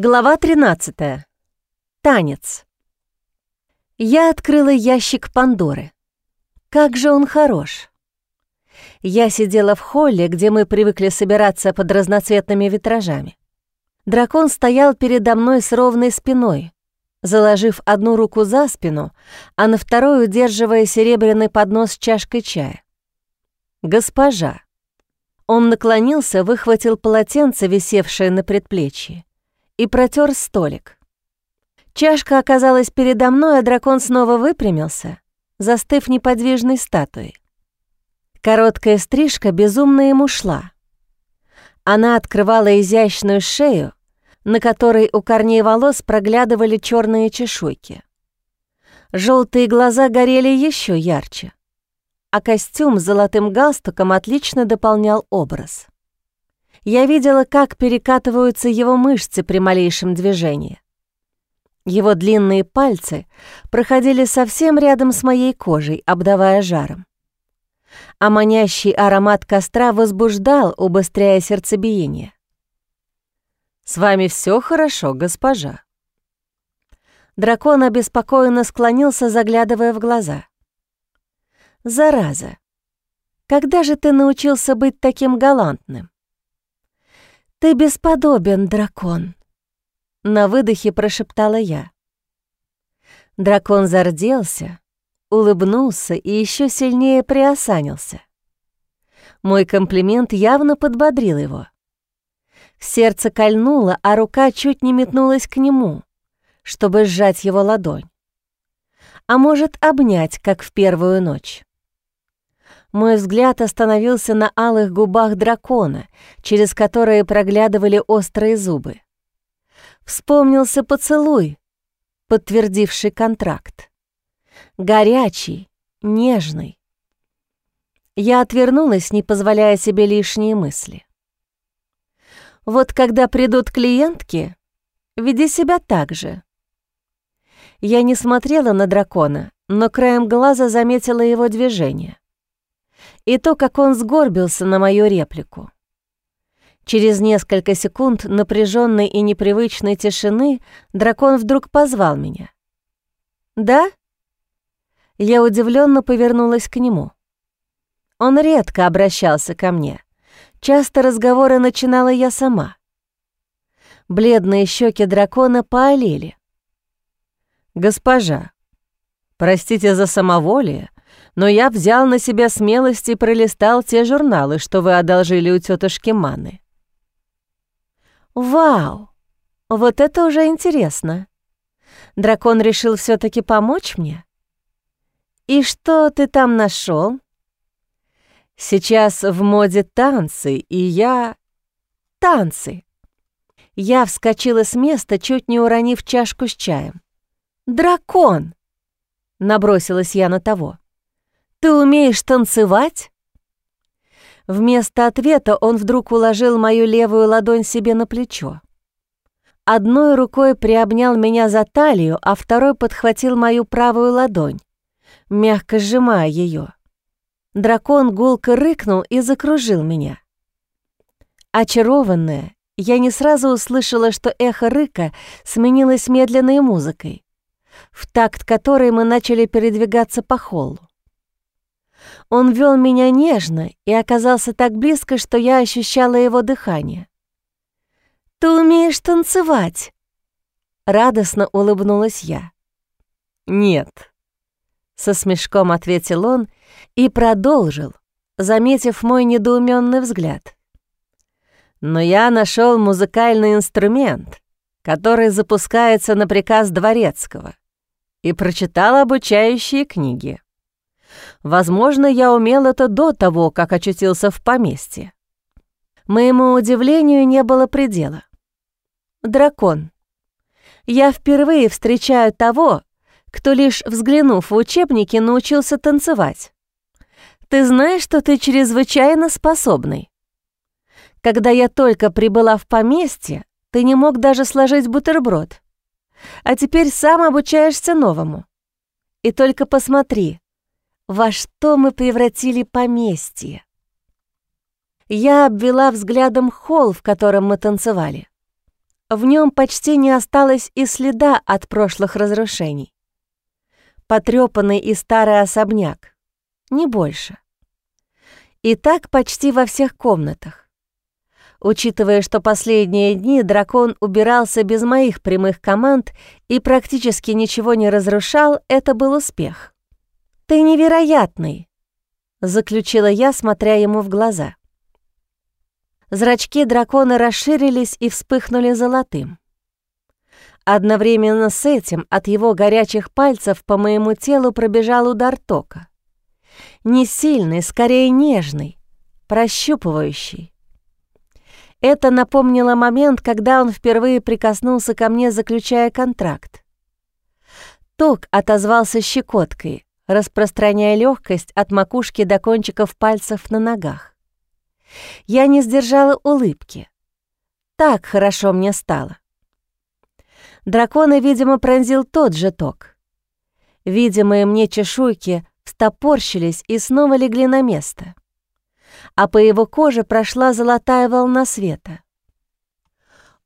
Глава 13. Танец. Я открыла ящик Пандоры. Как же он хорош. Я сидела в холле, где мы привыкли собираться под разноцветными витражами. Дракон стоял передо мной с ровной спиной, заложив одну руку за спину, а на вторую удерживая серебряный поднос с чашкой чая. «Госпожа». Он наклонился, выхватил полотенце, висевшее на предплечье и протер столик. Чашка оказалась передо мной, а дракон снова выпрямился, застыв неподвижной статуей. Короткая стрижка безумно ему шла. Она открывала изящную шею, на которой у корней волос проглядывали черные чешуйки. Желтые глаза горели еще ярче, а костюм с золотым галстуком отлично дополнял образ. Я видела, как перекатываются его мышцы при малейшем движении. Его длинные пальцы проходили совсем рядом с моей кожей, обдавая жаром. А манящий аромат костра возбуждал, убыстряя сердцебиение. «С вами все хорошо, госпожа». Дракон обеспокоенно склонился, заглядывая в глаза. «Зараза! Когда же ты научился быть таким галантным?» «Ты бесподобен, дракон!» На выдохе прошептала я. Дракон зарделся, улыбнулся и еще сильнее приосанился. Мой комплимент явно подбодрил его. Сердце кольнуло, а рука чуть не метнулась к нему, чтобы сжать его ладонь. А может, обнять, как в первую ночь. Мой взгляд остановился на алых губах дракона, через которые проглядывали острые зубы. Вспомнился поцелуй, подтвердивший контракт. Горячий, нежный. Я отвернулась, не позволяя себе лишние мысли. Вот когда придут клиентки, веди себя так же. Я не смотрела на дракона, но краем глаза заметила его движение и то, как он сгорбился на мою реплику. Через несколько секунд напряженной и непривычной тишины дракон вдруг позвал меня. «Да?» Я удивленно повернулась к нему. Он редко обращался ко мне. Часто разговоры начинала я сама. Бледные щеки дракона поолели. «Госпожа, простите за самоволие, но я взял на себя смелость и пролистал те журналы, что вы одолжили у тетушки Маны. Вау! Вот это уже интересно. Дракон решил все таки помочь мне? И что ты там нашел? Сейчас в моде танцы, и я... Танцы. Я вскочила с места, чуть не уронив чашку с чаем. «Дракон!» — набросилась я на того. Ты умеешь танцевать?» Вместо ответа он вдруг уложил мою левую ладонь себе на плечо. Одной рукой приобнял меня за талию, а второй подхватил мою правую ладонь, мягко сжимая ее. Дракон гулко рыкнул и закружил меня. Очарованная, я не сразу услышала, что эхо рыка сменилось медленной музыкой, в такт которой мы начали передвигаться по холлу. Он вел меня нежно и оказался так близко, что я ощущала его дыхание. «Ты умеешь танцевать!» Радостно улыбнулась я. «Нет», — со смешком ответил он и продолжил, заметив мой недоуменный взгляд. «Но я нашел музыкальный инструмент, который запускается на приказ Дворецкого, и прочитал обучающие книги. Возможно, я умел это до того, как очутился в поместье. Моему удивлению не было предела. Дракон. Я впервые встречаю того, кто лишь взглянув в учебники, научился танцевать. Ты знаешь, что ты чрезвычайно способный. Когда я только прибыла в поместье, ты не мог даже сложить бутерброд. А теперь сам обучаешься новому. И только посмотри, во что мы превратили поместье. Я обвела взглядом холл, в котором мы танцевали. В нем почти не осталось и следа от прошлых разрушений. Потрепанный и старый особняк, не больше. И так почти во всех комнатах. Учитывая, что последние дни дракон убирался без моих прямых команд и практически ничего не разрушал, это был успех. «Ты невероятный», — заключила я, смотря ему в глаза. Зрачки дракона расширились и вспыхнули золотым. Одновременно с этим от его горячих пальцев по моему телу пробежал удар тока. Не сильный, скорее нежный, прощупывающий. Это напомнило момент, когда он впервые прикоснулся ко мне, заключая контракт. Ток отозвался щекоткой, распространяя легкость от макушки до кончиков пальцев на ногах. Я не сдержала улыбки. Так хорошо мне стало. Дракона, видимо, пронзил тот же ток. Видимые мне чешуйки встопорщились и снова легли на место а по его коже прошла золотая волна света.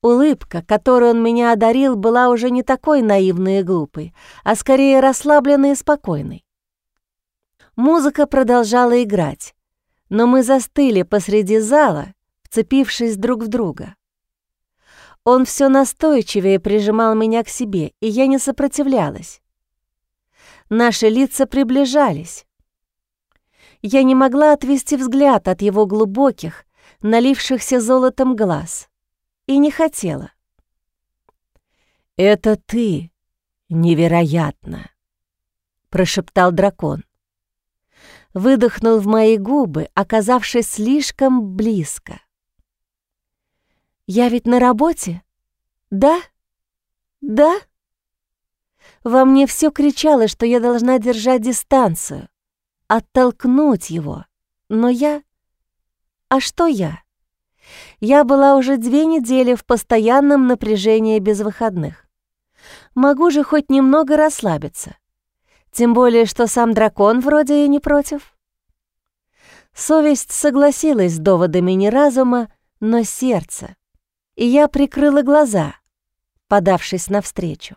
Улыбка, которой он меня одарил, была уже не такой наивной и глупой, а скорее расслабленной и спокойной. Музыка продолжала играть, но мы застыли посреди зала, вцепившись друг в друга. Он все настойчивее прижимал меня к себе, и я не сопротивлялась. Наши лица приближались. Я не могла отвести взгляд от его глубоких, налившихся золотом глаз. И не хотела. «Это ты невероятно!» — прошептал дракон. Выдохнул в мои губы, оказавшись слишком близко. «Я ведь на работе? Да? Да?» Во мне все кричало, что я должна держать дистанцию, оттолкнуть его. Но я... А что я? Я была уже две недели в постоянном напряжении без выходных. Могу же хоть немного расслабиться. Тем более, что сам дракон вроде и не против. Совесть согласилась с доводами не разума, но сердце. И я прикрыла глаза, подавшись навстречу.